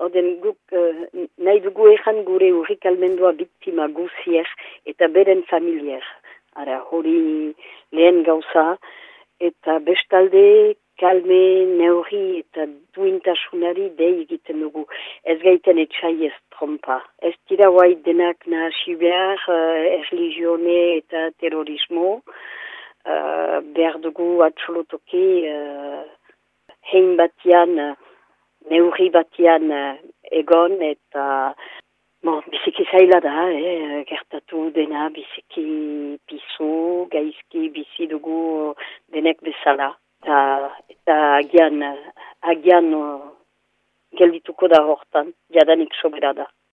Oden guk uh, nahi dugu ezan gure urrik almendua biktima guzier eta beren familier. Ara, hori lehen gauza eta bestalde kalme, neuri eta duintasunari dei egiten dugu. Ez gaiten etxai ez trompa. Ez dira guai denak nahasi behar, uh, erligione eta terrorismo. Uh, behar dugu atxolotoki uh, hein batian neurri batian uh, egon eta bon, biziki zaila da, eh, gertatu dena biziki piso, gaizki bizi dugu denek bezala. Ta, eta agian, agian uh, geldituko da hortan, jadanik sobera da.